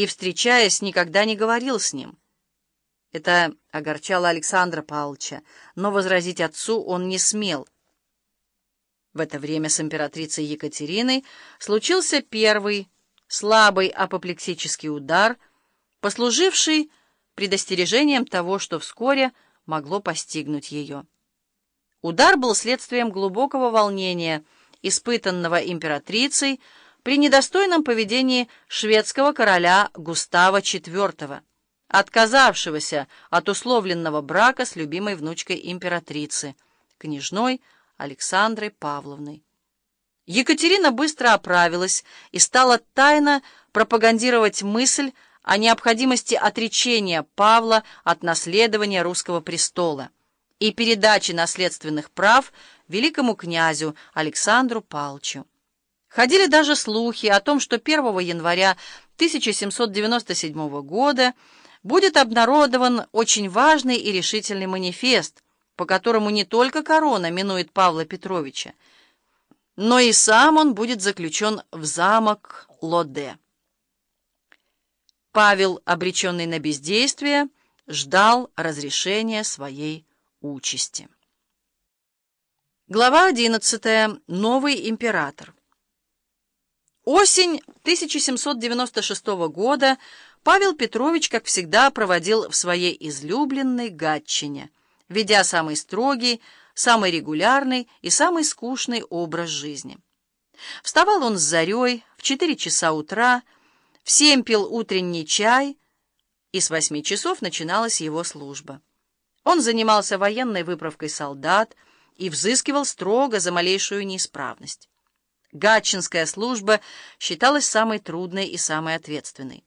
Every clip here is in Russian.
и, встречаясь, никогда не говорил с ним. Это огорчало Александра Павловича, но возразить отцу он не смел. В это время с императрицей Екатериной случился первый, слабый апоплексический удар, послуживший предостережением того, что вскоре могло постигнуть ее. Удар был следствием глубокого волнения, испытанного императрицей при недостойном поведении шведского короля Густава IV, отказавшегося от условленного брака с любимой внучкой императрицы, княжной Александрой Павловной. Екатерина быстро оправилась и стала тайно пропагандировать мысль о необходимости отречения Павла от наследования русского престола и передачи наследственных прав великому князю Александру Палчу. Ходили даже слухи о том, что 1 января 1797 года будет обнародован очень важный и решительный манифест, по которому не только корона минует Павла Петровича, но и сам он будет заключен в замок Лоде. Павел, обреченный на бездействие, ждал разрешения своей участи. Глава 11. Новый император. Осень 1796 года Павел Петрович, как всегда, проводил в своей излюбленной Гатчине, ведя самый строгий, самый регулярный и самый скучный образ жизни. Вставал он с зарей в 4 часа утра, в 7 пил утренний чай, и с 8 часов начиналась его служба. Он занимался военной выправкой солдат и взыскивал строго за малейшую неисправность. Гатчинская служба считалась самой трудной и самой ответственной.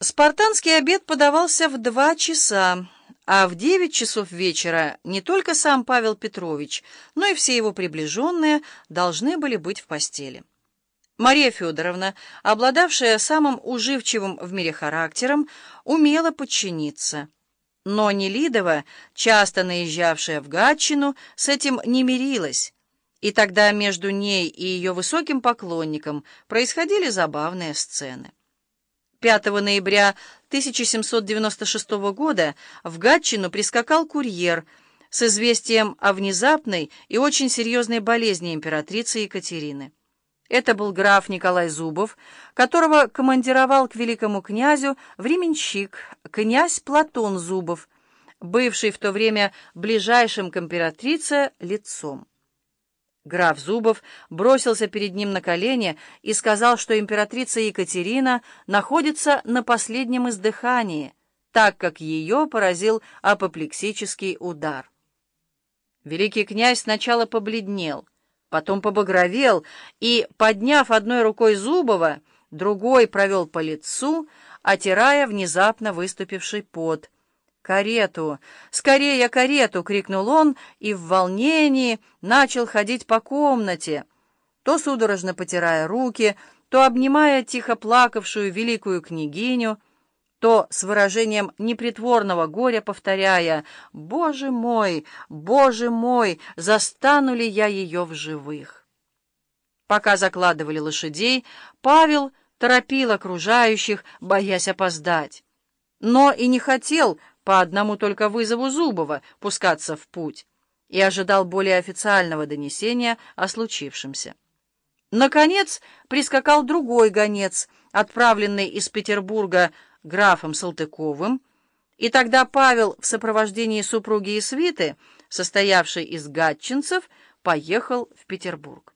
Спартанский обед подавался в два часа, а в девять часов вечера не только сам Павел Петрович, но и все его приближенные должны были быть в постели. Мария Федоровна, обладавшая самым уживчивым в мире характером, умела подчиниться. Но Нелидова, часто наезжавшая в Гатчину, с этим не мирилась, и тогда между ней и ее высоким поклонником происходили забавные сцены. 5 ноября 1796 года в Гатчину прискакал курьер с известием о внезапной и очень серьезной болезни императрицы Екатерины. Это был граф Николай Зубов, которого командировал к великому князю временщик, князь Платон Зубов, бывший в то время ближайшим к императрице лицом. Граф Зубов бросился перед ним на колени и сказал, что императрица Екатерина находится на последнем издыхании, так как ее поразил апоплексический удар. Великий князь сначала побледнел, потом побагровел и, подняв одной рукой Зубова, другой провел по лицу, отирая внезапно выступивший пот — «Карету! Скорее карету!» — крикнул он и в волнении начал ходить по комнате, то судорожно потирая руки, то обнимая тихо плакавшую великую княгиню, то с выражением непритворного горя повторяя «Боже мой, Боже мой, застану ли я ее в живых?» Пока закладывали лошадей, Павел торопил окружающих, боясь опоздать. Но и не хотел по одному только вызову Зубова пускаться в путь и ожидал более официального донесения о случившемся. Наконец прискакал другой гонец, отправленный из Петербурга графом Салтыковым, и тогда Павел в сопровождении супруги и свиты, состоявшей из гатчинцев, поехал в Петербург.